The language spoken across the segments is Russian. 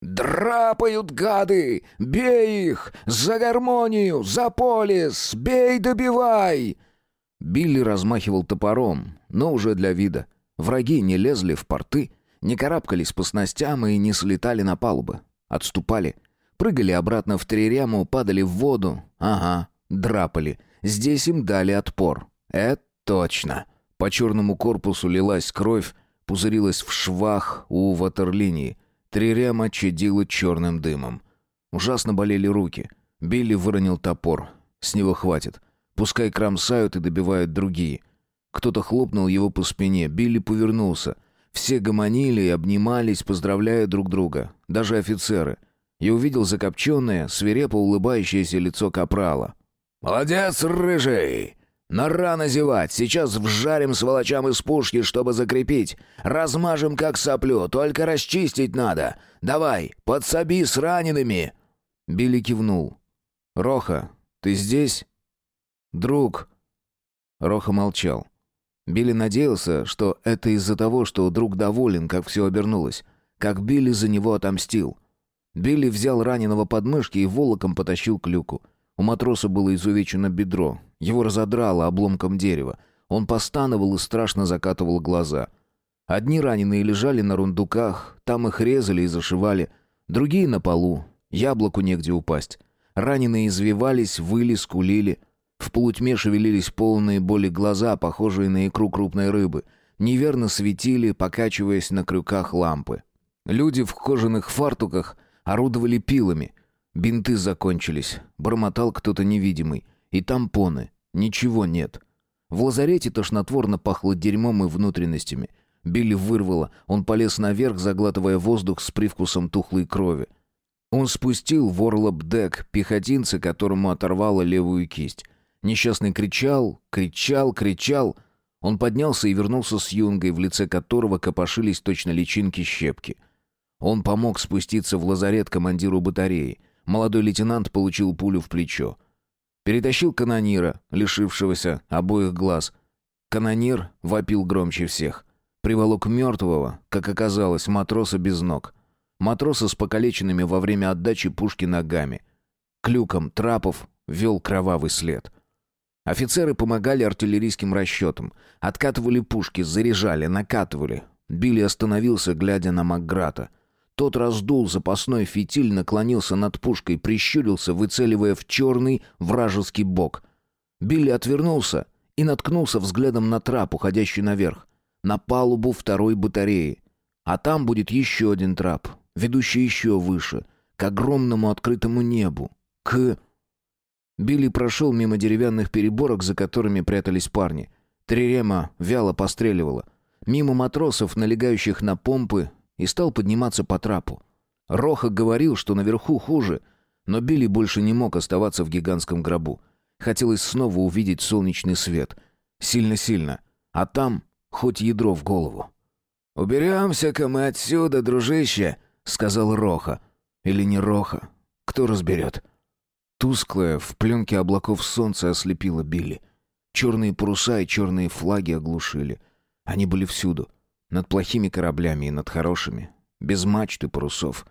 «Драпают гады! Бей их! За гармонию! За полис! Бей, добивай!» Билли размахивал топором, но уже для вида. Враги не лезли в порты, не карабкались по снастям и не слетали на палубы. Отступали. Прыгали обратно в трирему, падали в воду. Ага, драпали. Здесь им дали отпор. Это точно. По черному корпусу лилась кровь, пузырилась в швах у ватерлинии. Трирема чадила черным дымом. Ужасно болели руки. Билли выронил топор. С него хватит. Пускай кромсают и добивают другие. Кто-то хлопнул его по спине. Билли повернулся. Все гомонили и обнимались, поздравляя друг друга. Даже офицеры. Я увидел закопченное, свирепо улыбающееся лицо капрала. «Молодец, рыжий! На рано зевать! Сейчас вжарим сволочам из пушки, чтобы закрепить. Размажем как соплю, только расчистить надо. Давай, подсоби с ранеными!» Билли кивнул. «Роха, ты здесь?» «Друг!» Роха молчал. Билли надеялся, что это из-за того, что друг доволен, как все обернулось. Как Билли за него отомстил. Билли взял раненого под мышки и волоком потащил к люку. У матроса было изувечено бедро. Его разодрало обломком дерева. Он постановал и страшно закатывал глаза. Одни раненые лежали на рундуках, там их резали и зашивали. Другие на полу. Яблоку негде упасть. Раненые извивались, выли, скулили. В полутьме шевелились полные боли глаза, похожие на икру крупной рыбы. Неверно светили, покачиваясь на крюках лампы. Люди в кожаных фартуках орудовали пилами. Бинты закончились. Бормотал кто-то невидимый. И тампоны. Ничего нет. В лазарете тошнотворно пахло дерьмом и внутренностями. Билли вырвало. Он полез наверх, заглатывая воздух с привкусом тухлой крови. Он спустил в орлоп-дек пехотинца, которому оторвало левую кисть. Несчастный кричал, кричал, кричал. Он поднялся и вернулся с юнгой, в лице которого копошились точно личинки щепки. Он помог спуститься в лазарет командиру батареи. Молодой лейтенант получил пулю в плечо. Перетащил канонира, лишившегося обоих глаз. Канонир вопил громче всех. Приволок мертвого, как оказалось, матроса без ног. Матроса с покалеченными во время отдачи пушки ногами. Клюком трапов вел кровавый след. Офицеры помогали артиллерийским расчетам. Откатывали пушки, заряжали, накатывали. Билли остановился, глядя на Макграта. Тот раздул запасной фитиль, наклонился над пушкой, прищурился, выцеливая в черный вражеский бок. Билли отвернулся и наткнулся взглядом на трап, уходящий наверх, на палубу второй батареи. А там будет еще один трап, ведущий еще выше, к огромному открытому небу, к... Билли прошел мимо деревянных переборок, за которыми прятались парни. Трирема вяло постреливала. Мимо матросов, налегающих на помпы, и стал подниматься по трапу. Роха говорил, что наверху хуже, но Билли больше не мог оставаться в гигантском гробу. Хотелось снова увидеть солнечный свет. Сильно-сильно. А там хоть ядро в голову. «Уберемся-ка мы отсюда, дружище», — сказал Роха. Или не Роха. Кто разберет? Тусклое, в пленке облаков солнце ослепило Билли. Черные паруса и черные флаги оглушили. Они были всюду. Над плохими кораблями и над хорошими. Без мачты парусов.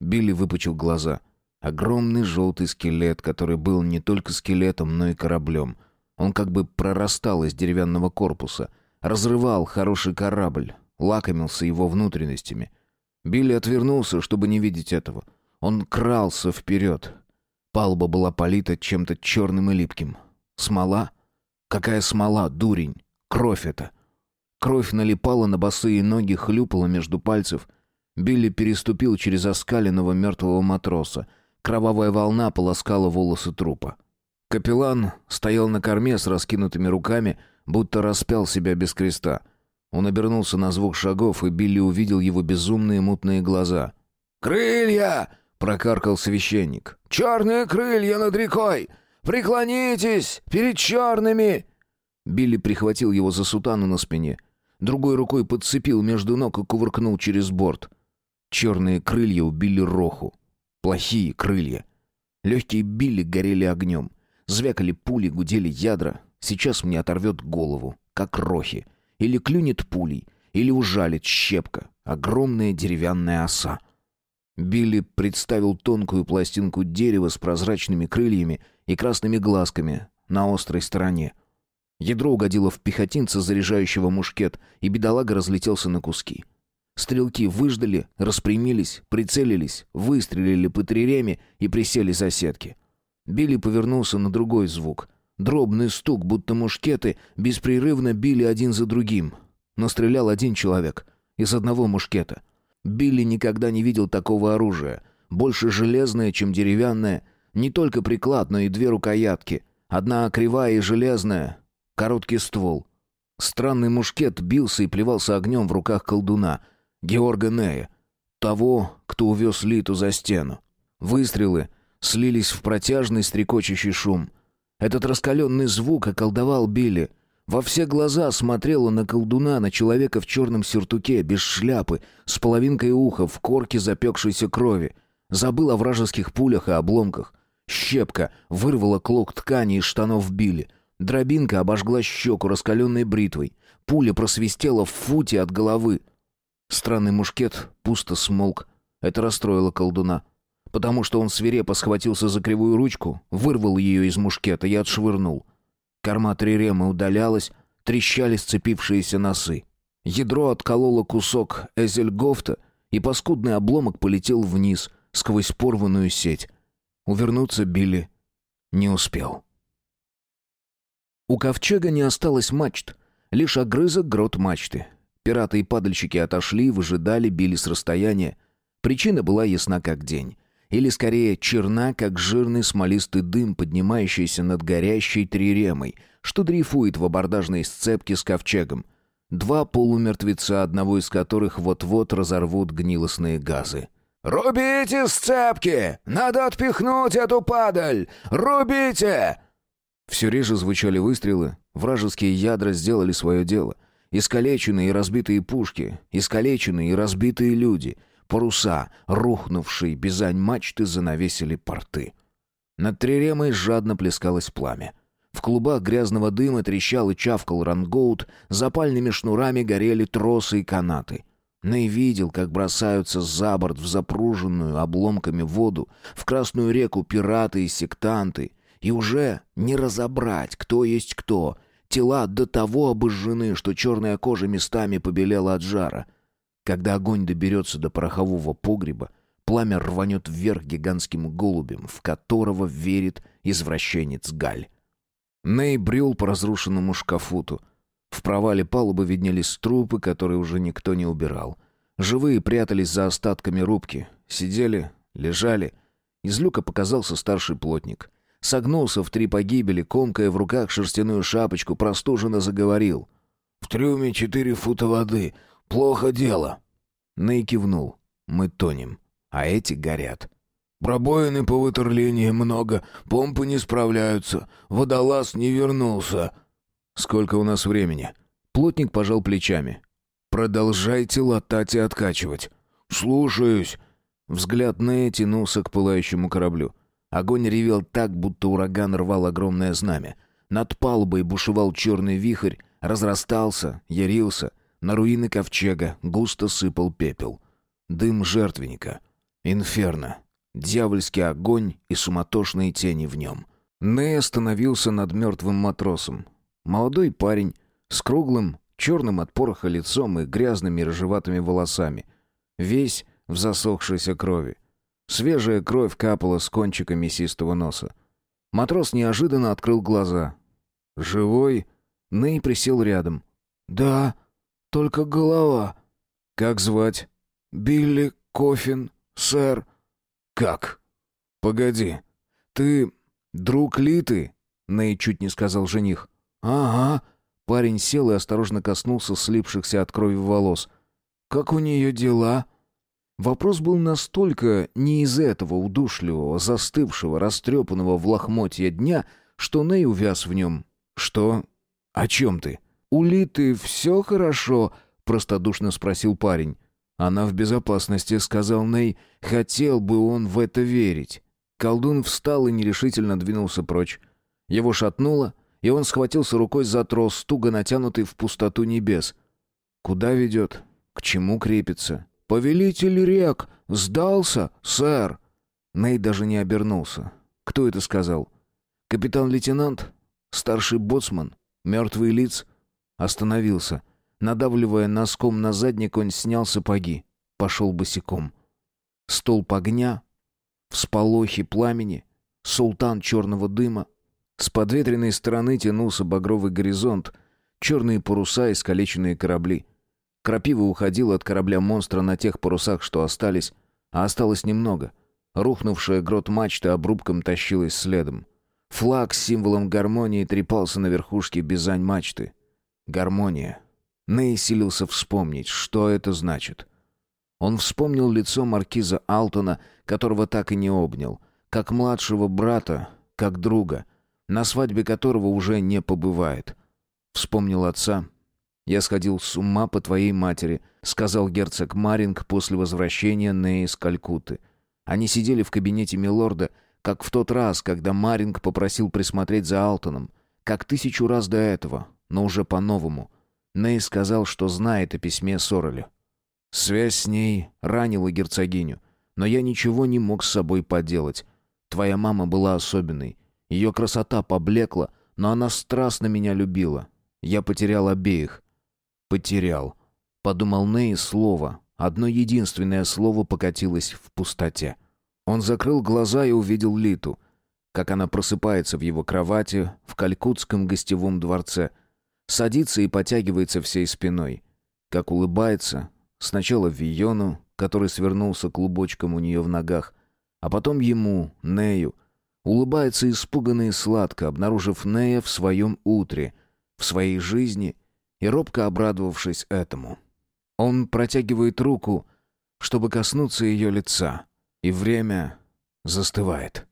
Билли выпучил глаза. Огромный желтый скелет, который был не только скелетом, но и кораблем. Он как бы прорастал из деревянного корпуса. Разрывал хороший корабль. Лакомился его внутренностями. Билли отвернулся, чтобы не видеть этого. Он крался вперед, Палуба была полита чем-то черным и липким. Смола? Какая смола, дурень? Кровь это. Кровь налипала на босые ноги, хлюпала между пальцев. Билли переступил через оскаленного мертвого матроса. Кровавая волна полоскала волосы трупа. Капеллан стоял на корме с раскинутыми руками, будто распял себя без креста. Он обернулся на звук шагов, и Билли увидел его безумные мутные глаза. «Крылья!» — прокаркал священник. «Черные крылья над рекой! Преклонитесь перед черными!» Билли прихватил его за сутану на спине. Другой рукой подцепил между ног и кувыркнул через борт. Черные крылья убили Роху. Плохие крылья. Легкие Билли горели огнем. Звякали пули, гудели ядра. Сейчас мне оторвет голову, как Рохи. Или клюнет пулей, или ужалит щепка. Огромная деревянная оса. Билли представил тонкую пластинку дерева с прозрачными крыльями и красными глазками на острой стороне. Ядро угодило в пехотинца, заряжающего мушкет, и бедолага разлетелся на куски. Стрелки выждали, распрямились, прицелились, выстрелили по триреме и присели за сетки. Билли повернулся на другой звук. Дробный стук, будто мушкеты, беспрерывно били один за другим. Но стрелял один человек. Из одного мушкета. Билли никогда не видел такого оружия. Больше железное, чем деревянное. Не только приклад, но и две рукоятки. Одна кривая и железная. Короткий ствол. Странный мушкет бился и плевался огнем в руках колдуна. Георга Нея. Того, кто увез Литу за стену. Выстрелы слились в протяжный стрекочущий шум. Этот раскаленный звук околдовал Билли. Во все глаза смотрела на колдуна, на человека в черном сюртуке, без шляпы, с половинкой уха, в корке запекшейся крови. Забыл о вражеских пулях и обломках. Щепка вырвала клок ткани из штанов Билли. Дробинка обожгла щеку раскаленной бритвой. Пуля просвистела в футе от головы. Странный мушкет пусто смолк. Это расстроило колдуна. Потому что он свирепо схватился за кривую ручку, вырвал ее из мушкета и отшвырнул. Корма триремы удалялась, трещали сцепившиеся носы. Ядро откололо кусок эзельгофта, и паскудный обломок полетел вниз, сквозь порванную сеть. Увернуться Билли не успел. У ковчега не осталось мачт, лишь огрызок грот мачты. Пираты и падальщики отошли, выжидали, били с расстояния. Причина была ясна как день или скорее черна, как жирный смолистый дым, поднимающийся над горящей триремой, что дрейфует в абордажной сцепке с ковчегом. Два полумертвеца, одного из которых вот-вот разорвут гнилостные газы. «Рубите сцепки! Надо отпихнуть эту падаль! Рубите!» Все реже звучали выстрелы, вражеские ядра сделали свое дело. Искалеченные и разбитые пушки, искалеченные и разбитые люди — Паруса, рухнувшие бизань мачты, занавесили порты. Над триремой жадно плескалось пламя. В клубах грязного дыма трещал и чавкал рангоут, запальными шнурами горели тросы и канаты. Ней видел, как бросаются за борт в запруженную обломками воду, в Красную реку пираты и сектанты, и уже не разобрать, кто есть кто. Тела до того обожжены, что черная кожа местами побелела от жара — когда огонь доберется до порохового погреба, пламя рванет вверх гигантским голубем, в которого верит извращенец Галь. Ней брел по разрушенному шкафуту. В провале палубы виднелись трупы, которые уже никто не убирал. Живые прятались за остатками рубки. Сидели, лежали. Из люка показался старший плотник. Согнулся в три погибели, комкая в руках шерстяную шапочку, простуженно заговорил. «В трюме четыре фута воды. Плохо дело. Ней кивнул. Мы тонем, а эти горят. Пробоины по ватерлинии много, помпы не справляются, водолаз не вернулся. Сколько у нас времени? Плотник пожал плечами. Продолжайте латать и откачивать. Слушаюсь. Взгляд Нея тянулся к пылающему кораблю. Огонь ревел так, будто ураган рвал огромное знамя. Над палубой бушевал черный вихрь, разрастался, ярился, на руины ковчега густо сыпал пепел. Дым жертвенника. Инферно. Дьявольский огонь и суматошные тени в нем. Ней остановился над мертвым матросом. Молодой парень с круглым, черным от пороха лицом и грязными рыжеватыми волосами. Весь в засохшейся крови. Свежая кровь капала с кончика мясистого носа. Матрос неожиданно открыл глаза. «Живой?» Ней присел рядом. «Да», только голова. Как звать? Билли Кофин, сэр. Как? Погоди. Ты друг Литы? Ней чуть не сказал жених. Ага. Парень сел и осторожно коснулся слипшихся от крови волос. Как у нее дела? Вопрос был настолько не из этого удушливого, застывшего, растрепанного в лохмотье дня, что Ней увяз в нем. «Что? О чем ты?» «У Литы все хорошо?» — простодушно спросил парень. «Она в безопасности», — сказал Ней. «Хотел бы он в это верить». Колдун встал и нерешительно двинулся прочь. Его шатнуло, и он схватился рукой за трос, туго натянутый в пустоту небес. «Куда ведет? К чему крепится?» «Повелитель рек!» сдался, сэр!» Ней даже не обернулся. «Кто это сказал?» «Капитан-лейтенант? Старший боцман? Мертвый лиц?» Остановился. Надавливая носком на задник, он снял сапоги. Пошел босиком. Столб огня, всполохи пламени, султан черного дыма. С подветренной стороны тянулся багровый горизонт, черные паруса и искалеченные корабли. Крапива уходила от корабля-монстра на тех парусах, что остались, а осталось немного. Рухнувшая грот мачты обрубком тащилась следом. Флаг с символом гармонии трепался на верхушке бизань мачты. Гармония. Ней силился вспомнить, что это значит. Он вспомнил лицо маркиза Алтона, которого так и не обнял, как младшего брата, как друга, на свадьбе которого уже не побывает. Вспомнил отца. «Я сходил с ума по твоей матери», — сказал герцог Маринг после возвращения Неи из Калькутты. Они сидели в кабинете милорда, как в тот раз, когда Маринг попросил присмотреть за Алтоном, как тысячу раз до этого, но уже по-новому. Ней сказал, что знает о письме Сороле. Связь с ней ранила герцогиню, но я ничего не мог с собой поделать. Твоя мама была особенной. Ее красота поблекла, но она страстно меня любила. Я потерял обеих. Потерял. Подумал Ней слово. Одно единственное слово покатилось в пустоте. Он закрыл глаза и увидел Литу, как она просыпается в его кровати в калькутском гостевом дворце, садится и потягивается всей спиной, как улыбается, Сначала Виону, который свернулся клубочком у нее в ногах, а потом ему, Нею. Улыбается испуганно и сладко, обнаружив Нея в своем утре, в своей жизни и робко обрадовавшись этому. Он протягивает руку, чтобы коснуться ее лица, и время застывает.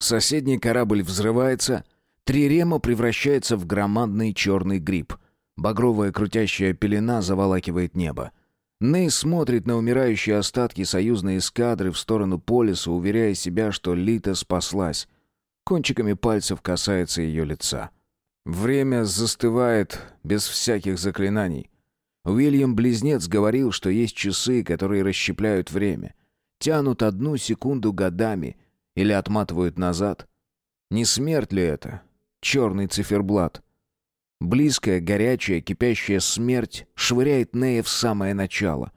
Соседний корабль взрывается, Трирема превращается в громадный черный гриб — Багровая крутящая пелена заволакивает небо. Ней смотрит на умирающие остатки союзной эскадры в сторону полиса, уверяя себя, что Лита спаслась. Кончиками пальцев касается ее лица. Время застывает без всяких заклинаний. Уильям-близнец говорил, что есть часы, которые расщепляют время. Тянут одну секунду годами или отматывают назад. Не смерть ли это? Черный циферблат — Близкая, горячая, кипящая смерть швыряет Нея в самое начало.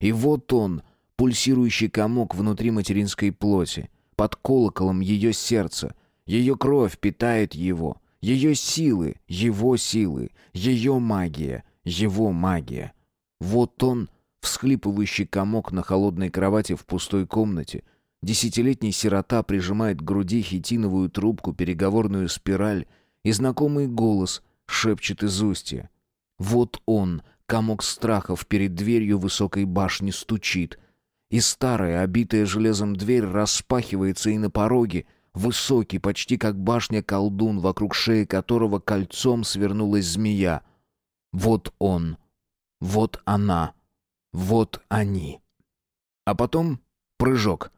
И вот он, пульсирующий комок внутри материнской плоти, под колоколом ее сердца. Ее кровь питает его, ее силы, его силы, ее магия, его магия. Вот он, всхлипывающий комок на холодной кровати в пустой комнате. Десятилетний сирота прижимает к груди хитиновую трубку, переговорную спираль и знакомый голос — шепчет из устья. Вот он, комок страхов перед дверью высокой башни стучит. И старая, обитая железом дверь распахивается, и на пороге высокий, почти как башня колдун, вокруг шеи которого кольцом свернулась змея. Вот он, вот она, вот они. А потом прыжок,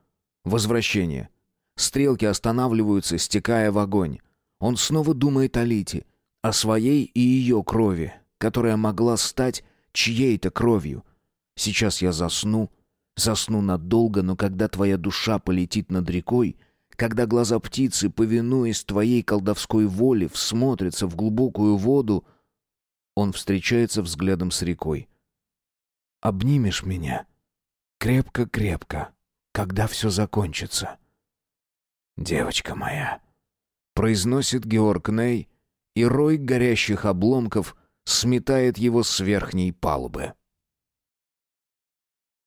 возвращение. Стрелки останавливаются, стекая в огонь. Он снова думает о Лите, о своей и ее крови, которая могла стать чьей-то кровью. Сейчас я засну, засну надолго, но когда твоя душа полетит над рекой, когда глаза птицы, повинуясь твоей колдовской воле, всмотрятся в глубокую воду, он встречается взглядом с рекой. «Обнимешь меня? Крепко-крепко, когда все закончится?» «Девочка моя», — произносит Георг Ней, и рой горящих обломков сметает его с верхней палубы.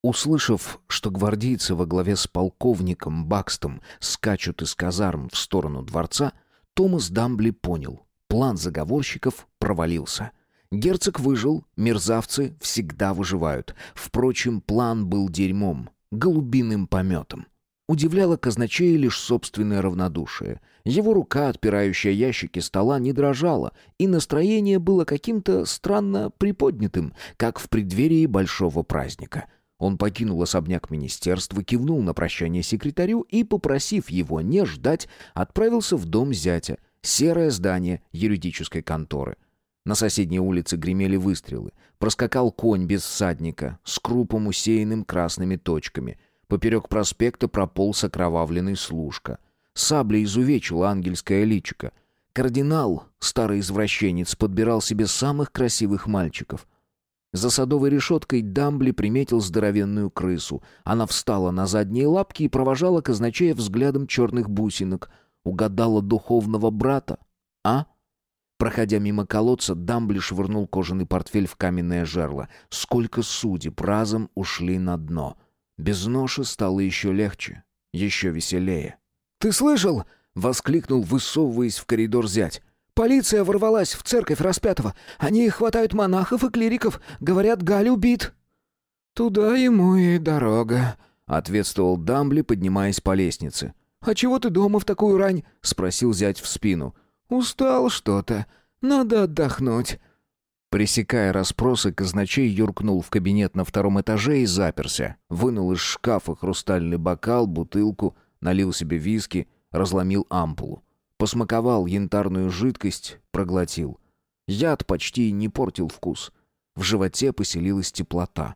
Услышав, что гвардейцы во главе с полковником Бакстом скачут из казарм в сторону дворца, Томас Дамбли понял — план заговорщиков провалился. Герцог выжил, мерзавцы всегда выживают. Впрочем, план был дерьмом, голубиным пометом. Удивляло казначея лишь собственное равнодушие. Его рука, отпирающая ящики стола, не дрожала, и настроение было каким-то странно приподнятым, как в преддверии большого праздника. Он покинул особняк министерства, кивнул на прощание секретарю и, попросив его не ждать, отправился в дом зятя, серое здание юридической конторы. На соседней улице гремели выстрелы. Проскакал конь без всадника, с крупом усеянным красными точками. Поперек проспекта прополз окровавленный служка. Сабля изувечила ангельское личико. Кардинал, старый извращенец, подбирал себе самых красивых мальчиков. За садовой решеткой Дамбли приметил здоровенную крысу. Она встала на задние лапки и провожала казначея взглядом черных бусинок. Угадала духовного брата. А? Проходя мимо колодца, Дамбли швырнул кожаный портфель в каменное жерло. Сколько судеб разом ушли на дно. Без ноши стало еще легче, еще веселее. «Ты слышал?» — воскликнул, высовываясь в коридор зять. «Полиция ворвалась в церковь распятого. Они хватают монахов и клириков. Говорят, Галь убит». «Туда ему и дорога», — ответствовал Дамбли, поднимаясь по лестнице. «А чего ты дома в такую рань?» — спросил зять в спину. «Устал что-то. Надо отдохнуть». Пресекая расспросы, казначей юркнул в кабинет на втором этаже и заперся. Вынул из шкафа хрустальный бокал, бутылку, налил себе виски, разломил ампулу. Посмаковал янтарную жидкость, проглотил. Яд почти не портил вкус. В животе поселилась теплота.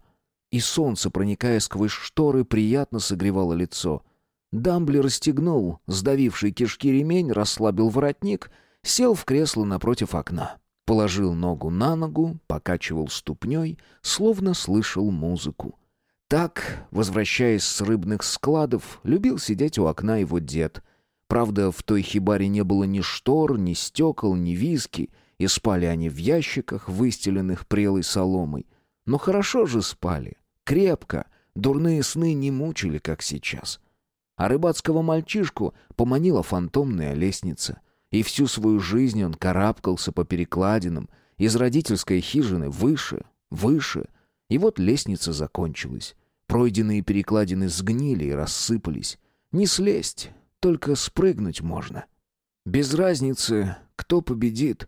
И солнце, проникая сквозь шторы, приятно согревало лицо. Дамбли расстегнул сдавивший кишки ремень, расслабил воротник, сел в кресло напротив окна. Положил ногу на ногу, покачивал ступней, словно слышал музыку. Так, возвращаясь с рыбных складов, любил сидеть у окна его дед. Правда, в той хибаре не было ни штор, ни стекол, ни виски, и спали они в ящиках, выстеленных прелой соломой. Но хорошо же спали, крепко, дурные сны не мучили, как сейчас. А рыбацкого мальчишку поманила фантомная лестница. И всю свою жизнь он карабкался по перекладинам, из родительской хижины выше, выше. И вот лестница закончилась. Пройденные перекладины сгнили и рассыпались. Не слезть, только спрыгнуть можно. Без разницы, кто победит.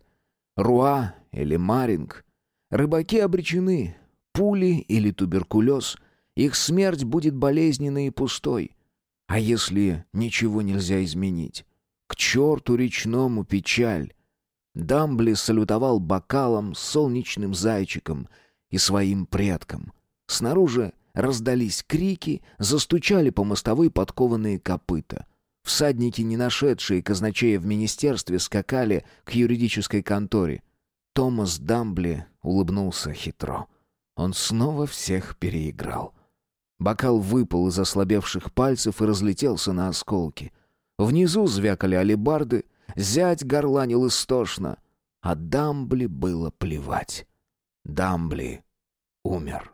Руа или Маринг. Рыбаки обречены. Пули или туберкулез. Их смерть будет болезненной и пустой. А если ничего нельзя изменить? К черту речному печаль! Дамбли салютовал бокалом, солнечным зайчиком и своим предкам. Снаружи раздались крики, застучали по мостовой подкованные копыта. Всадники, не нашедшие казначея в министерстве, скакали к юридической конторе. Томас Дамбли улыбнулся хитро. Он снова всех переиграл. Бокал выпал из ослабевших пальцев и разлетелся на осколки. Внизу звякали алебарды, зять горланил истошно, а Дамбли было плевать. Дамбли умер.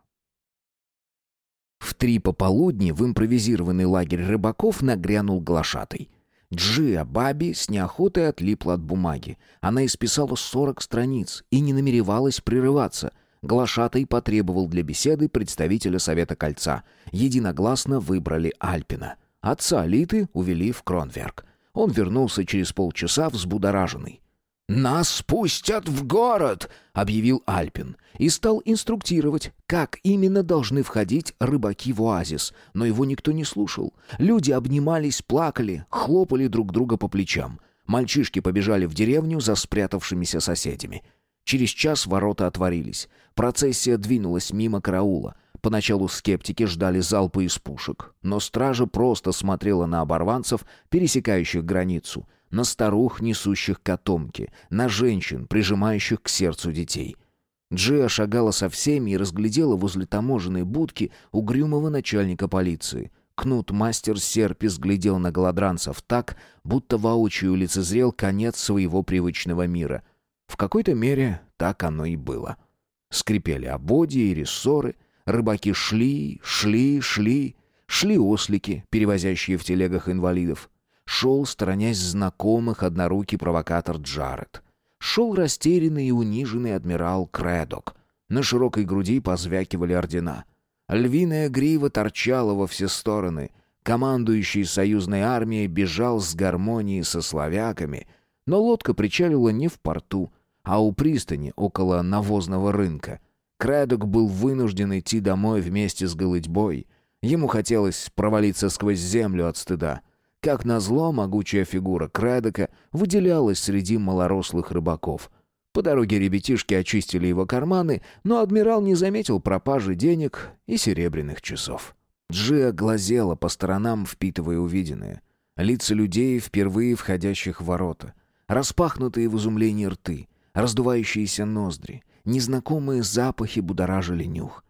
В три пополудни в импровизированный лагерь рыбаков нагрянул глашатый. Джиа Баби с неохотой отлипла от бумаги. Она исписала сорок страниц и не намеревалась прерываться — Глашатай потребовал для беседы представителя Совета Кольца. Единогласно выбрали Альпина. Отца Алиты увели в Кронверк. Он вернулся через полчаса взбудораженный. «Нас спустят в город!» — объявил Альпин. И стал инструктировать, как именно должны входить рыбаки в оазис. Но его никто не слушал. Люди обнимались, плакали, хлопали друг друга по плечам. Мальчишки побежали в деревню за спрятавшимися соседями. Через час ворота отворились. Процессия двинулась мимо караула. Поначалу скептики ждали залпа из пушек, но стража просто смотрела на оборванцев, пересекающих границу, на старух, несущих котомки, на женщин, прижимающих к сердцу детей. Джиа шагала со всеми и разглядела возле таможенной будки угрюмого начальника полиции. Кнут-мастер Серпис глядел на голодранцев так, будто воочию лицезрел конец своего привычного мира — в какой-то мере так оно и было. Скрипели ободья и рессоры, рыбаки шли, шли, шли, шли ослики, перевозящие в телегах инвалидов. Шел, сторонясь знакомых, однорукий провокатор Джаред. Шел растерянный и униженный адмирал Кредок. На широкой груди позвякивали ордена. Львиная грива торчала во все стороны. Командующий союзной армией бежал с гармонией со славяками, но лодка причалила не в порту, а у пристани, около навозного рынка. Крэдок был вынужден идти домой вместе с голытьбой. Ему хотелось провалиться сквозь землю от стыда. Как назло, могучая фигура Крэдока выделялась среди малорослых рыбаков. По дороге ребятишки очистили его карманы, но адмирал не заметил пропажи денег и серебряных часов. Джиа глазела по сторонам, впитывая увиденное. Лица людей, впервые входящих в ворота. Распахнутые в изумлении рты, раздувающиеся ноздри, незнакомые запахи будоражили нюх.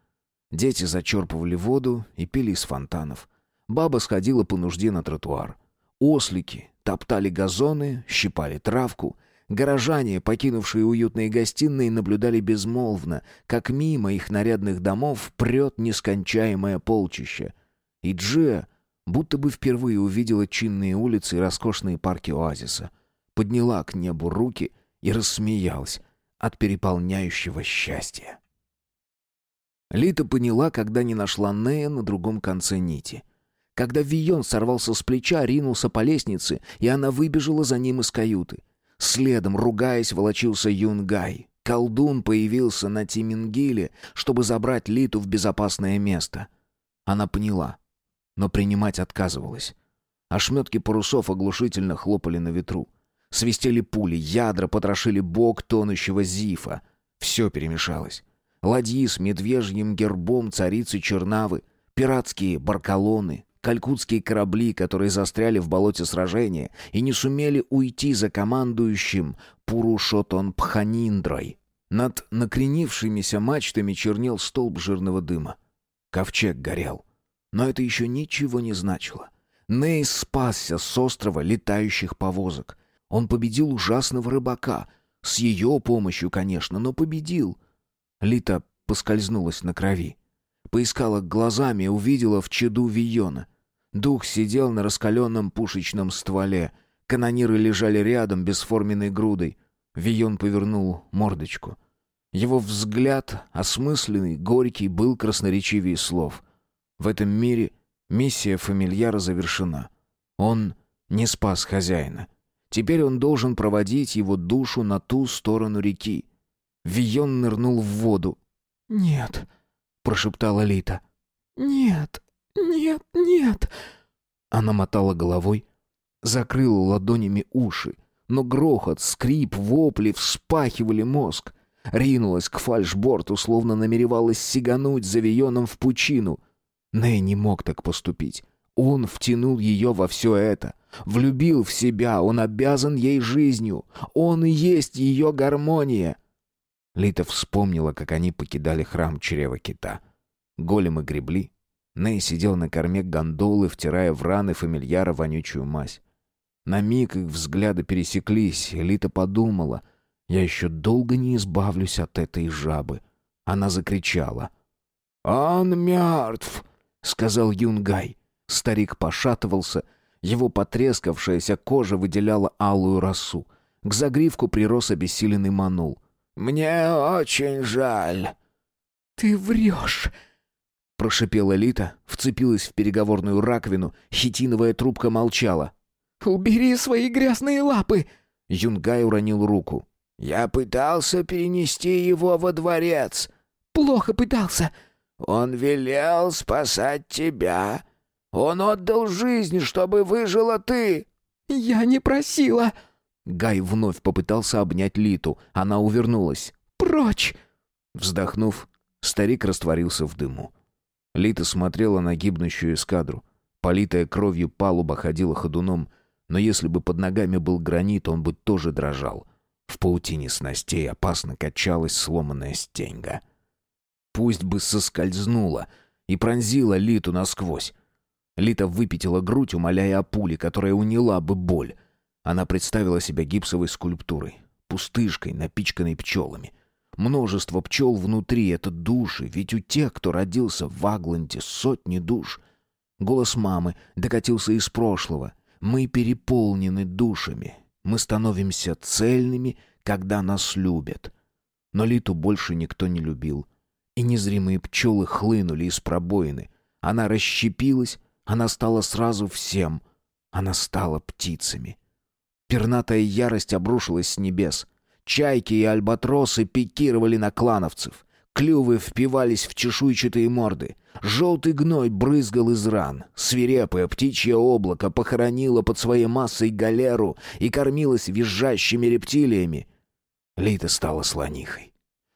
Дети зачерпывали воду и пили из фонтанов. Баба сходила по нужде на тротуар. Ослики топтали газоны, щипали травку — Горожане, покинувшие уютные гостиные, наблюдали безмолвно, как мимо их нарядных домов прет нескончаемое полчище. И Джия будто бы впервые увидела чинные улицы и роскошные парки оазиса. Подняла к небу руки и рассмеялась от переполняющего счастья. Лита поняла, когда не нашла Нея на другом конце нити. Когда Вион сорвался с плеча, ринулся по лестнице, и она выбежала за ним из каюты. Следом, ругаясь, волочился Юнгай. Колдун появился на Тимингиле, чтобы забрать Литу в безопасное место. Она поняла, но принимать отказывалась. Ошметки парусов оглушительно хлопали на ветру. Свистели пули, ядра потрошили бок тонущего зифа. Все перемешалось. Ладьи с медвежьим гербом царицы Чернавы, пиратские баркалоны, калькутские корабли, которые застряли в болоте сражения и не сумели уйти за командующим Пурушотон Пханиндрой. Над накренившимися мачтами чернел столб жирного дыма. Ковчег горел. Но это еще ничего не значило. Нейс спасся с острова летающих повозок. Он победил ужасного рыбака. С ее помощью, конечно, но победил. Лита поскользнулась на крови. Поискала глазами и увидела в чаду Виона. Дух сидел на раскаленном пушечном стволе. Канониры лежали рядом, бесформенной грудой. Вион повернул мордочку. Его взгляд, осмысленный, горький, был красноречивее слов. В этом мире миссия фамильяра завершена. Он не спас хозяина. Теперь он должен проводить его душу на ту сторону реки. Вион нырнул в воду. «Нет», — прошептала Лита. «Нет, «Нет, нет!» Она мотала головой, закрыла ладонями уши, но грохот, скрип, вопли вспахивали мозг. Ринулась к фальшборту, словно намеревалась сигануть за Вионом в пучину. Ней не мог так поступить. Он втянул ее во все это. Влюбил в себя, он обязан ей жизнью. Он и есть ее гармония. Лита вспомнила, как они покидали храм чрева кита. Големы гребли, Ней сидел на корме гондолы, втирая в раны фамильяра вонючую мазь. На миг их взгляды пересеклись, и Лита подумала, «Я еще долго не избавлюсь от этой жабы». Она закричала. «Он мертв!» — сказал Юнгай. Старик пошатывался, его потрескавшаяся кожа выделяла алую росу. К загривку прирос обессиленный манул. «Мне очень жаль». «Ты врешь!» Прошипела Лита, вцепилась в переговорную раковину, хитиновая трубка молчала. «Убери свои грязные лапы!» Юнгай уронил руку. «Я пытался перенести его во дворец». «Плохо пытался». «Он велел спасать тебя. Он отдал жизнь, чтобы выжила ты». «Я не просила». Гай вновь попытался обнять Литу. Она увернулась. «Прочь!» Вздохнув, старик растворился в дыму. Лита смотрела на гибнущую эскадру. Политая кровью палуба ходила ходуном, но если бы под ногами был гранит, он бы тоже дрожал. В паутине снастей опасно качалась сломанная стенга. Пусть бы соскользнула и пронзила Литу насквозь. Лита выпятила грудь, умоляя о пуле, которая уняла бы боль. Она представила себя гипсовой скульптурой, пустышкой, напичканной пчелами — Множество пчел внутри — это души, ведь у тех, кто родился в Агланде, сотни душ. Голос мамы докатился из прошлого. Мы переполнены душами. Мы становимся цельными, когда нас любят. Но Литу больше никто не любил. И незримые пчелы хлынули из пробоины. Она расщепилась, она стала сразу всем. Она стала птицами. Пернатая ярость обрушилась с небес — Чайки и альбатросы пикировали на клановцев. Клювы впивались в чешуйчатые морды. Желтый гной брызгал из ран. Свирепое птичье облако похоронило под своей массой галеру и кормилось визжащими рептилиями. Лита стала слонихой.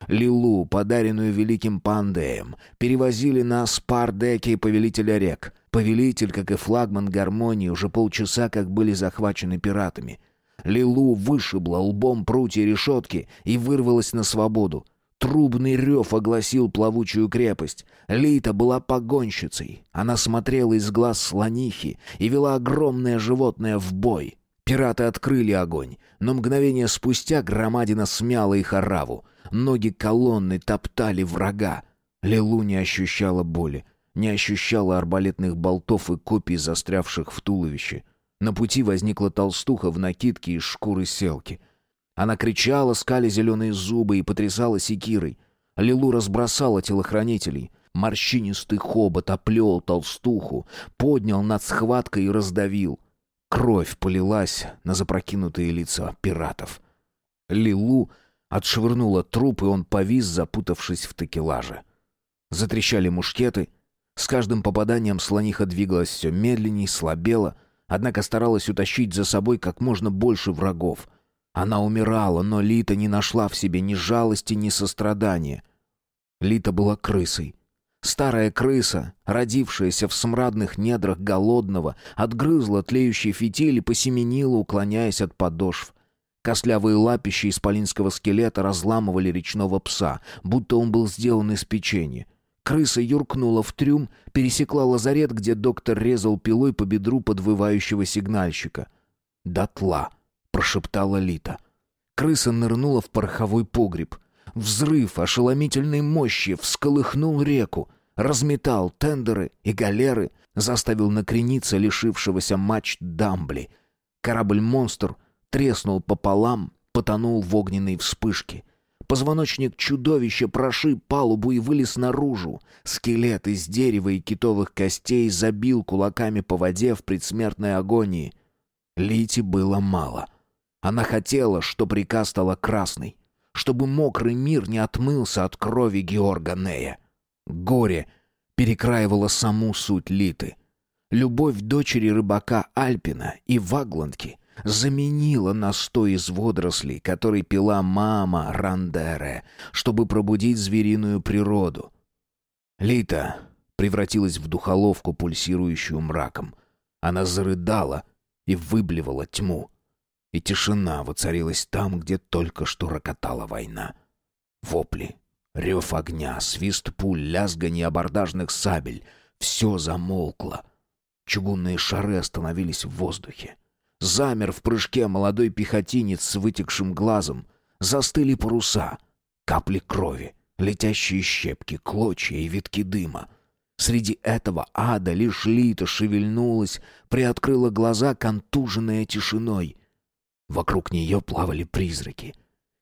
Лилу, подаренную великим пандеем, перевозили на спардеке повелителя рек. Повелитель, как и флагман гармонии, уже полчаса как были захвачены пиратами. Лилу вышибла лбом прутья решетки и вырвалась на свободу. Трубный рев огласил плавучую крепость. Лита была погонщицей. Она смотрела из глаз слонихи и вела огромное животное в бой. Пираты открыли огонь, но мгновение спустя громадина смяла их ораву. Ноги колонны топтали врага. Лилу не ощущала боли, не ощущала арбалетных болтов и копий, застрявших в туловище. На пути возникла толстуха в накидке из шкуры селки — она кричала, скали зеленые зубы и потрясала секирой. Лилу разбросала телохранителей. Морщинистый хобот оплел толстуху, поднял над схваткой и раздавил. Кровь полилась на запрокинутые лица пиратов. Лилу отшвырнула труп, и он повис, запутавшись в такелаже. Затрещали мушкеты. С каждым попаданием слониха двигалась все медленней, слабела, однако старалась утащить за собой как можно больше врагов — она умирала, но Лита не нашла в себе ни жалости, ни сострадания. Лита была крысой. Старая крыса, родившаяся в смрадных недрах голодного, отгрызла тлеющий фитиль и посеменила, уклоняясь от подошв. Костлявые лапища исполинского скелета разламывали речного пса, будто он был сделан из печенья. Крыса юркнула в трюм, пересекла лазарет, где доктор резал пилой по бедру подвывающего сигнальщика. Дотла прошептала Лита. Крыса нырнула в пороховой погреб. Взрыв ошеломительной мощи всколыхнул реку, разметал тендеры и галеры, заставил накрениться лишившегося мачт Дамбли. Корабль-монстр треснул пополам, потонул в огненной вспышке. Позвоночник чудовища прошиб палубу и вылез наружу. Скелет из дерева и китовых костей забил кулаками по воде в предсмертной агонии. Лити было мало — она хотела, чтобы река стала красной, чтобы мокрый мир не отмылся от крови Георга Нея. Горе перекраивало саму суть Литы. Любовь дочери рыбака Альпина и Вагландки заменила настой из водорослей, который пила мама Рандере, чтобы пробудить звериную природу. Лита превратилась в духоловку, пульсирующую мраком. Она зарыдала и выблевала тьму и тишина воцарилась там, где только что рокотала война. Вопли, рев огня, свист пуль, лязганье абордажных сабель — все замолкло. Чугунные шары остановились в воздухе. Замер в прыжке молодой пехотинец с вытекшим глазом. Застыли паруса, капли крови, летящие щепки, клочья и витки дыма. Среди этого ада лишь Лита шевельнулась, приоткрыла глаза, контуженная тишиной. Вокруг нее плавали призраки.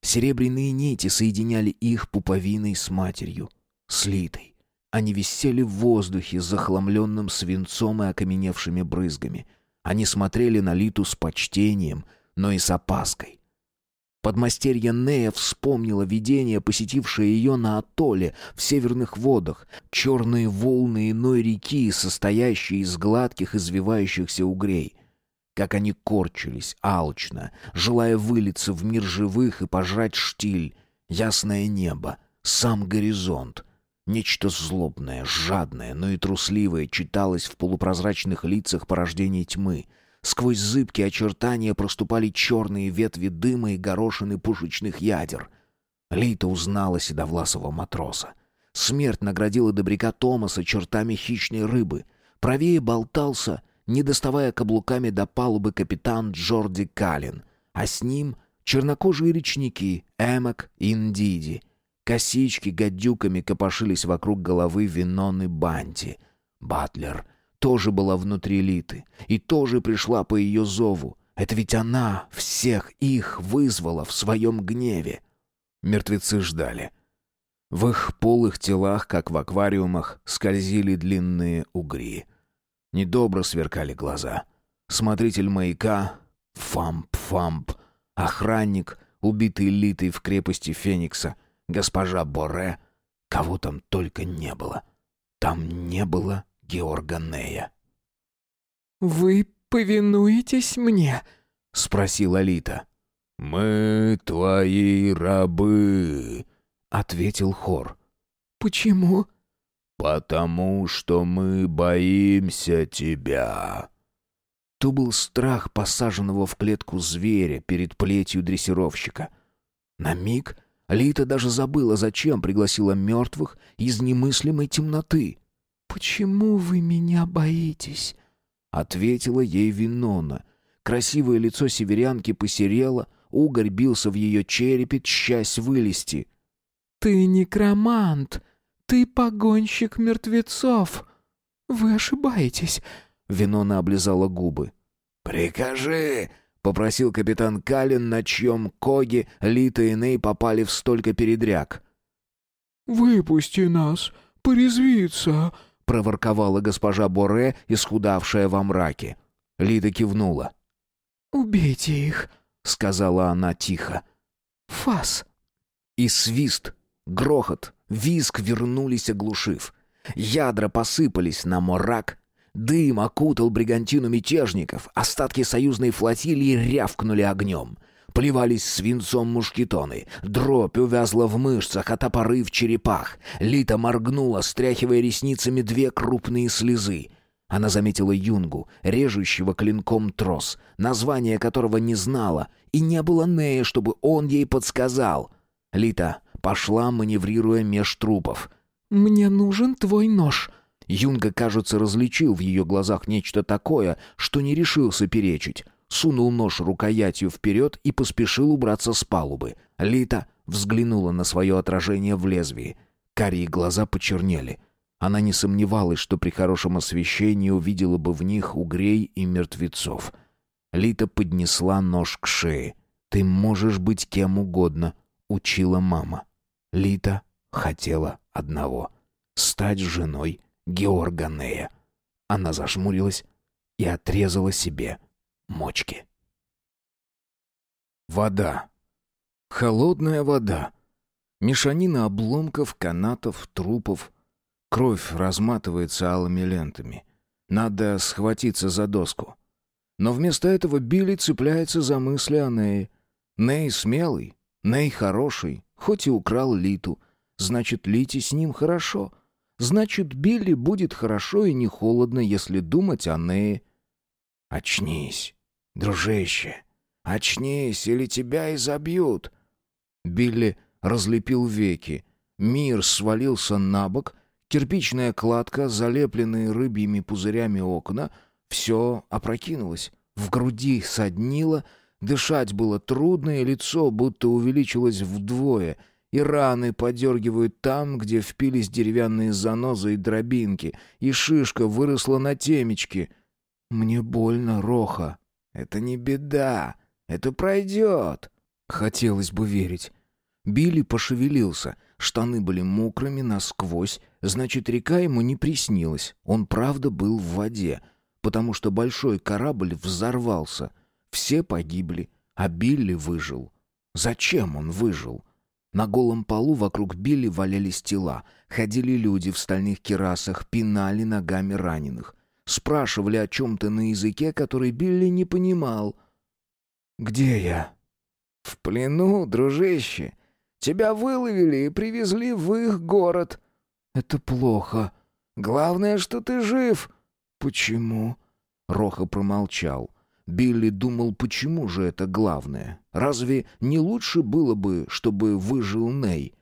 Серебряные нити соединяли их пуповиной с матерью, слитой. Они висели в воздухе, захламленным свинцом и окаменевшими брызгами. Они смотрели на Литу с почтением, но и с опаской. Подмастерья Нея вспомнила видение, посетившее ее на атолле в северных водах, черные волны иной реки, состоящие из гладких извивающихся угрей как они корчились, алчно, желая вылиться в мир живых и пожрать штиль, ясное небо, сам горизонт. Нечто злобное, жадное, но и трусливое читалось в полупрозрачных лицах порождений тьмы. Сквозь зыбкие очертания проступали черные ветви дыма и горошины пушечных ядер. Лита узнала седовласого матроса. Смерть наградила добряка Томаса чертами хищной рыбы. Правее болтался не доставая каблуками до палубы капитан Джорди Каллен, а с ним чернокожие речники Эмок и Индиди. Косички гадюками копошились вокруг головы Виноны Банти. Батлер тоже была внутри Литы и тоже пришла по ее зову. Это ведь она всех их вызвала в своем гневе. Мертвецы ждали. В их полых телах, как в аквариумах, скользили длинные угри — Недобро сверкали глаза. Смотритель маяка, фамп-фамп, охранник, убитый Литой в крепости Феникса, госпожа Боре, кого там только не было. Там не было Георга Нея. «Вы повинуетесь мне?» — спросила Лита. «Мы твои рабы», — ответил хор. «Почему?» «Потому что мы боимся тебя». То был страх посаженного в клетку зверя перед плетью дрессировщика. На миг Лита даже забыла, зачем пригласила мертвых из немыслимой темноты. «Почему вы меня боитесь?» — ответила ей Винона. Красивое лицо северянки посерело, угорь бился в ее черепе, часть вылезти. «Ты некромант!» «Ты погонщик мертвецов!» «Вы ошибаетесь!» Винона облизала губы. «Прикажи!» — попросил капитан Калин, на чьем Коги, Лита и Ней попали в столько передряг. «Выпусти нас, порезвиться!» — проворковала госпожа Боре, исхудавшая во мраке. Лита кивнула. «Убейте их!» — сказала она тихо. «Фас!» И свист, грохот, Виск вернулись, оглушив. Ядра посыпались на морак. Дым окутал бригантину мятежников. Остатки союзной флотилии рявкнули огнем. Плевались свинцом мушкетоны. Дробь увязла в мышцах, а топоры в черепах. Лита моргнула, стряхивая ресницами две крупные слезы. Она заметила юнгу, режущего клинком трос, название которого не знала, и не было Нея, чтобы он ей подсказал. Лита Пошла, маневрируя меж трупов. «Мне нужен твой нож». Юнга, кажется, различил в ее глазах нечто такое, что не решился перечить. Сунул нож рукоятью вперед и поспешил убраться с палубы. Лита взглянула на свое отражение в лезвии. Карие глаза почернели. Она не сомневалась, что при хорошем освещении увидела бы в них угрей и мертвецов. Лита поднесла нож к шее. «Ты можешь быть кем угодно», — учила мама. Лита хотела одного — стать женой Георга Нея. Она зажмурилась и отрезала себе мочки. Вода. Холодная вода. Мешанина обломков, канатов, трупов. Кровь разматывается алыми лентами. Надо схватиться за доску. Но вместо этого Билли цепляется за мысли о Нее. Ней смелый, Ней хороший, Хоть и украл Литу, значит, Лите с ним хорошо. Значит, Билли будет хорошо и не холодно, если думать о Нее. «Очнись, дружище, очнись, или тебя изобьют!» Билли разлепил веки. Мир свалился на бок, кирпичная кладка, залепленные рыбьими пузырями окна — все опрокинулось. В груди соднило — Дышать было трудно, и лицо будто увеличилось вдвое, и раны подергивают там, где впились деревянные занозы и дробинки, и шишка выросла на темечке. «Мне больно, Роха». «Это не беда, это пройдет». Хотелось бы верить. Билли пошевелился, штаны были мокрыми насквозь, значит, река ему не приснилась. Он правда был в воде, потому что большой корабль взорвался — все погибли, а Билли выжил. Зачем он выжил? На голом полу вокруг Билли валялись тела. Ходили люди в стальных керасах, пинали ногами раненых. Спрашивали о чем-то на языке, который Билли не понимал. «Где я?» «В плену, дружище. Тебя выловили и привезли в их город». «Это плохо. Главное, что ты жив». «Почему?» Роха промолчал. Билли думал, почему же это главное? Разве не лучше было бы, чтобы выжил Ней?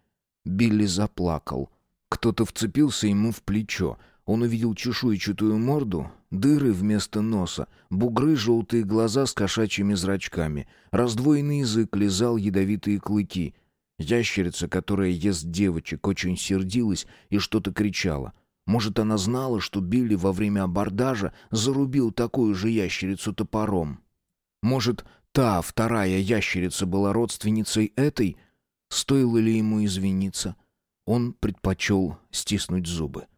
Билли заплакал. Кто-то вцепился ему в плечо. Он увидел чешуйчатую морду, дыры вместо носа, бугры желтые глаза с кошачьими зрачками. Раздвоенный язык лизал ядовитые клыки. Ящерица, которая ест девочек, очень сердилась и что-то кричала — может, она знала, что Билли во время абордажа зарубил такую же ящерицу топором? Может, та вторая ящерица была родственницей этой? Стоило ли ему извиниться? Он предпочел стиснуть зубы.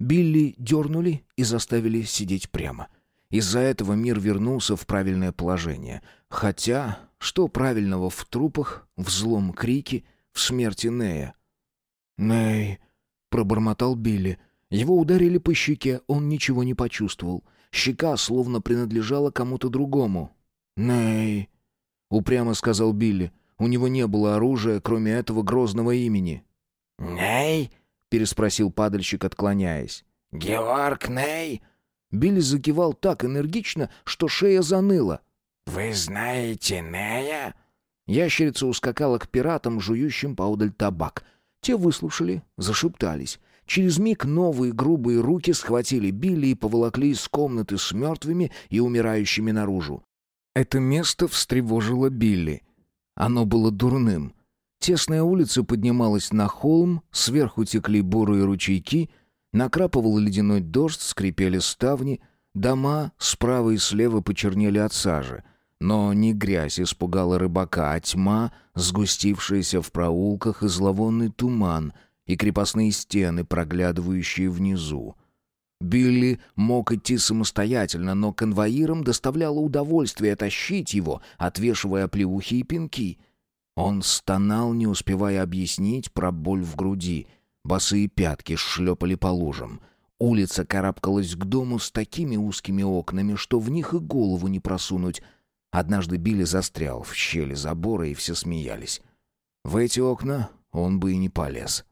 Билли дернули и заставили сидеть прямо. Из-за этого мир вернулся в правильное положение. Хотя, что правильного в трупах, в злом крике, в смерти Нея? «Ней», — пробормотал Билли, — его ударили по щеке, он ничего не почувствовал. Щека словно принадлежала кому-то другому. «Ней!» упрямо сказал Билли. У него не было оружия, кроме этого грозного имени. «Ней?» — переспросил падальщик, отклоняясь. «Георг Ней?» Билли закивал так энергично, что шея заныла. «Вы знаете Нея?» Ящерица ускакала к пиратам, жующим поодаль табак. Те выслушали, зашептались. Через миг новые грубые руки схватили Билли и поволокли из комнаты с мертвыми и умирающими наружу. Это место встревожило Билли. Оно было дурным. Тесная улица поднималась на холм, сверху текли бурые ручейки, накрапывал ледяной дождь, скрипели ставни, дома справа и слева почернели от сажи. Но не грязь испугала рыбака, а тьма, сгустившаяся в проулках, и зловонный туман, и крепостные стены, проглядывающие внизу. Билли мог идти самостоятельно, но конвоирам доставляло удовольствие тащить его, отвешивая плевухи и пинки. Он стонал, не успевая объяснить про боль в груди. Босые пятки шлепали по лужам. Улица карабкалась к дому с такими узкими окнами, что в них и голову не просунуть. Однажды Билли застрял в щели забора, и все смеялись. В эти окна он бы и не полез.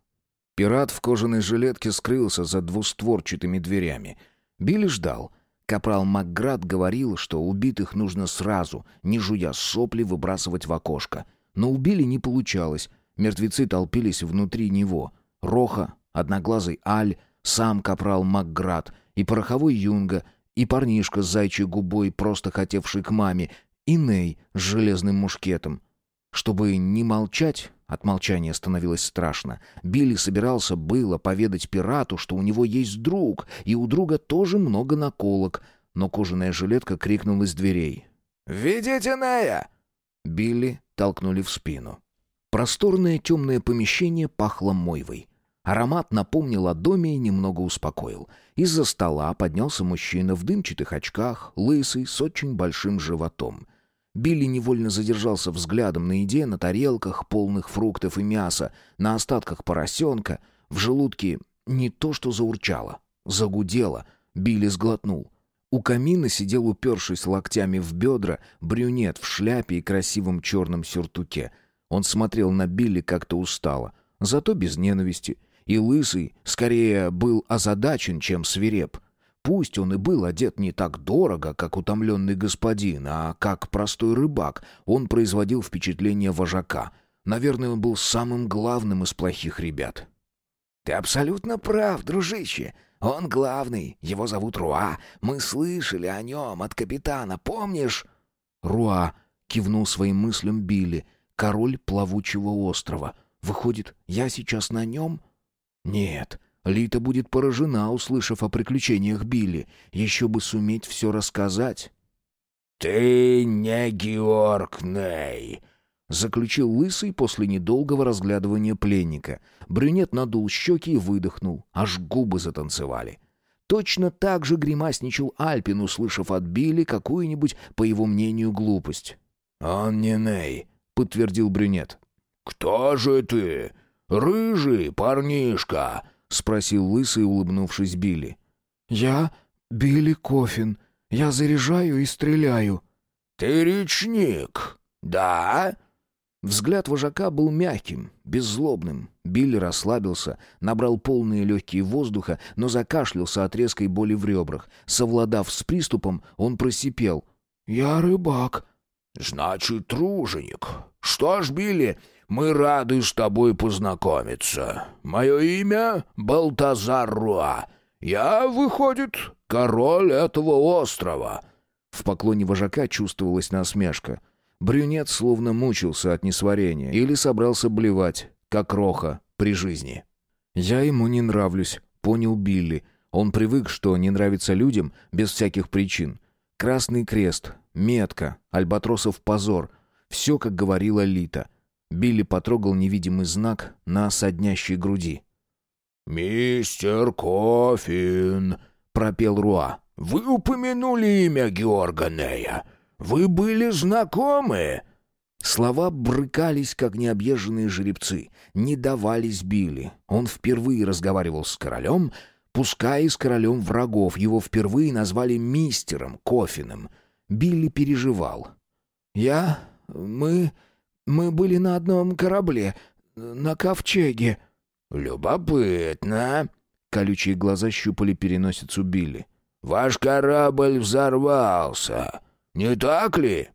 Пират в кожаной жилетке скрылся за двустворчатыми дверями. Билли ждал. Капрал Макград говорил, что убитых нужно сразу, не жуя сопли, выбрасывать в окошко. Но у Билли не получалось. Мертвецы толпились внутри него. Роха, одноглазый Аль, сам Капрал Макград и пороховой Юнга, и парнишка с зайчьей губой, просто хотевший к маме, и Ней с железным мушкетом. Чтобы не молчать, от молчания становилось страшно. Билли собирался было поведать пирату, что у него есть друг, и у друга тоже много наколок, но кожаная жилетка крикнула из дверей. «Ведите Нея!» Билли толкнули в спину. Просторное темное помещение пахло мойвой. Аромат напомнил о доме и немного успокоил. Из-за стола поднялся мужчина в дымчатых очках, лысый, с очень большим животом. Билли невольно задержался взглядом на еде, на тарелках, полных фруктов и мяса, на остатках поросенка. В желудке не то что заурчало, загудело. Билли сглотнул. У камина сидел, упершись локтями в бедра, брюнет в шляпе и красивом черном сюртуке. Он смотрел на Билли как-то устало, зато без ненависти. И лысый скорее был озадачен, чем свиреп — Пусть он и был одет не так дорого, как утомленный господин, а как простой рыбак, он производил впечатление вожака. Наверное, он был самым главным из плохих ребят. «Ты абсолютно прав, дружище. Он главный. Его зовут Руа. Мы слышали о нем от капитана, помнишь?» «Руа», — кивнул своим мыслям Билли, — «король плавучего острова. Выходит, я сейчас на нем?» «Нет». Лита будет поражена, услышав о приключениях Билли. Еще бы суметь все рассказать. «Ты не Георг Ней», — заключил Лысый после недолгого разглядывания пленника. Брюнет надул щеки и выдохнул, аж губы затанцевали. Точно так же гримасничал Альпин, услышав от Билли какую-нибудь, по его мнению, глупость. «Он не Ней», — подтвердил брюнет. «Кто же ты? Рыжий парнишка!» — спросил лысый, улыбнувшись Билли. «Я Билли Кофин. Я заряжаю и стреляю». «Ты речник, да?» Взгляд вожака был мягким, беззлобным. Билли расслабился, набрал полные легкие воздуха, но закашлялся от резкой боли в ребрах. Совладав с приступом, он просипел. «Я рыбак». «Значит, труженик. Что ж, Билли, мы рады с тобой познакомиться. Мое имя Балтазар Руа. Я, выходит, король этого острова». В поклоне вожака чувствовалась насмешка. Брюнет словно мучился от несварения или собрался блевать, как роха при жизни. «Я ему не нравлюсь», — понял Билли. Он привык, что не нравится людям без всяких причин. Красный крест, метка, альбатросов позор — все, как говорила Лита — Билли потрогал невидимый знак на соднящей груди. «Мистер Кофин», — пропел Руа, — «вы упомянули имя Георга Нея. Вы были знакомы?» Слова брыкались, как необъезженные жеребцы, не давались Билли. Он впервые разговаривал с королем, пускай и с королем врагов. Его впервые назвали мистером Кофином. Билли переживал. «Я Мы... мы были на одном корабле, на ковчеге». «Любопытно». Колючие глаза щупали переносицу Билли. «Ваш корабль взорвался, не так ли?»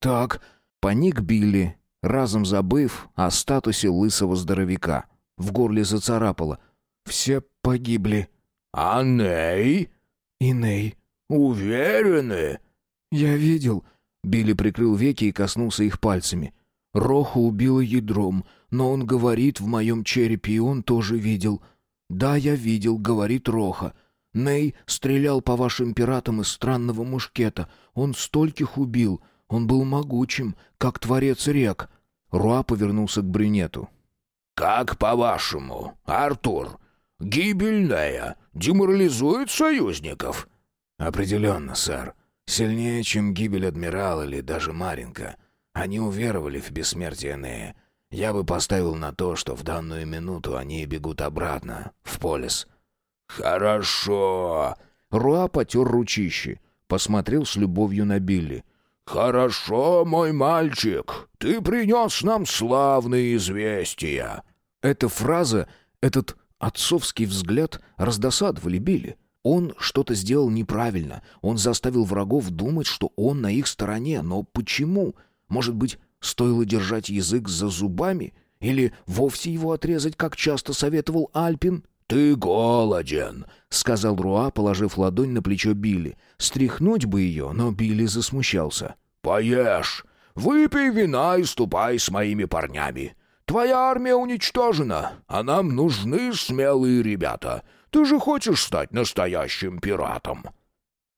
«Так», — паник Билли, разом забыв о статусе лысого здоровяка. В горле зацарапало. «Все погибли». «А Ней?» «И Ней». «Уверены?» «Я видел». Билли прикрыл веки и коснулся их пальцами. «Роха убила ядром, но он говорит в моем черепе, и он тоже видел». «Да, я видел», — говорит Роха. «Ней стрелял по вашим пиратам из странного мушкета. Он стольких убил. Он был могучим, как творец рек». Руа повернулся к брюнету. «Как по-вашему, Артур, гибельная деморализует союзников?» «Определенно, сэр. Сильнее, чем гибель адмирала или даже Маринка. Они уверовали в бессмертие Нея. Я бы поставил на то, что в данную минуту они бегут обратно, в полис». «Хорошо». Руа потер ручище, посмотрел с любовью на Билли. «Хорошо, мой мальчик, ты принес нам славные известия». Эта фраза, этот отцовский взгляд раздосадовали Билли. Он что-то сделал неправильно. Он заставил врагов думать, что он на их стороне. Но почему? Может быть, стоило держать язык за зубами? Или вовсе его отрезать, как часто советовал Альпин? «Ты голоден», — сказал Руа, положив ладонь на плечо Билли. Стряхнуть бы ее, но Билли засмущался. «Поешь, выпей вина и ступай с моими парнями. Твоя армия уничтожена, а нам нужны смелые ребята. Ты же хочешь стать настоящим пиратом?»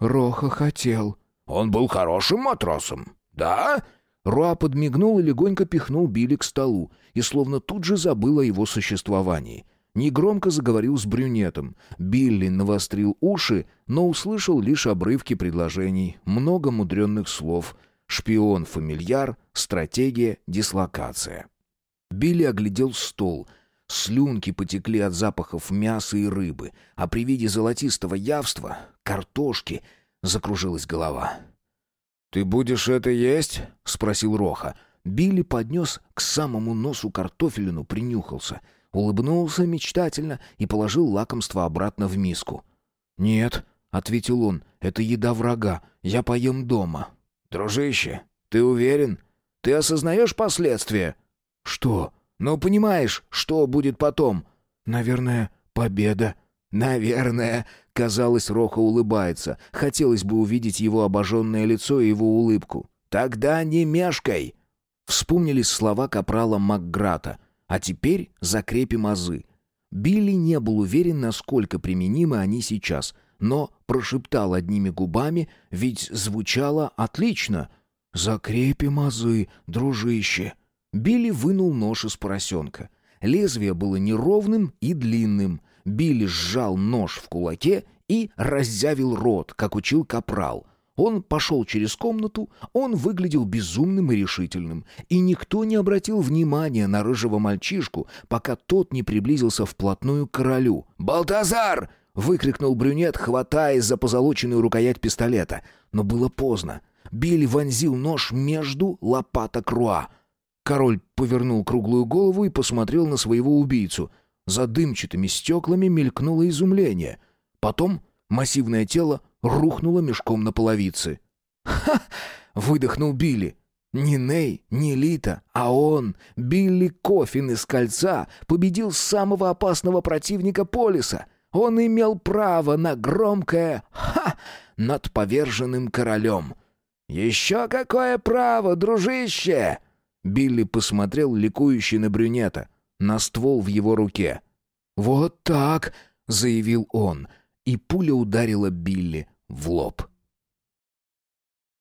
Роха хотел. «Он был хорошим матросом, да?» Руа подмигнул и легонько пихнул Билли к столу, и словно тут же забыл о его существовании. Негромко заговорил с брюнетом. Билли навострил уши, но услышал лишь обрывки предложений, много мудренных слов. Шпион-фамильяр, стратегия, дислокация. Билли оглядел стол. Слюнки потекли от запахов мяса и рыбы, а при виде золотистого явства, картошки, закружилась голова. «Ты будешь это есть?» — спросил Роха. Билли поднес к самому носу картофелину, принюхался — улыбнулся мечтательно и положил лакомство обратно в миску. «Нет», — ответил он, — «это еда врага, я поем дома». «Дружище, ты уверен? Ты осознаешь последствия?» «Что? Ну, понимаешь, что будет потом?» «Наверное, победа». «Наверное», — казалось, Роха улыбается. Хотелось бы увидеть его обожженное лицо и его улыбку. «Тогда не мешкай!» Вспомнились слова капрала Макграта — а теперь закрепим азы. Билли не был уверен, насколько применимы они сейчас, но прошептал одними губами, ведь звучало отлично. «Закрепим азы, дружище». Билли вынул нож из поросенка. Лезвие было неровным и длинным. Билли сжал нож в кулаке и раззявил рот, как учил капрал. Он пошел через комнату, он выглядел безумным и решительным, и никто не обратил внимания на рыжего мальчишку, пока тот не приблизился вплотную к королю. «Балтазар!» — выкрикнул брюнет, хватаясь за позолоченную рукоять пистолета. Но было поздно. Билли вонзил нож между лопаток Руа. Король повернул круглую голову и посмотрел на своего убийцу. За дымчатыми стеклами мелькнуло изумление. Потом массивное тело рухнула мешком на половице. «Ха!» — выдохнул Билли. Не Ней, не Лита, а он, Билли Кофин из кольца, победил самого опасного противника Полиса. Он имел право на громкое «Ха!» над поверженным королем. «Еще какое право, дружище!» Билли посмотрел ликующе на брюнета, на ствол в его руке. «Вот так!» — заявил он — и пуля ударила Билли в лоб.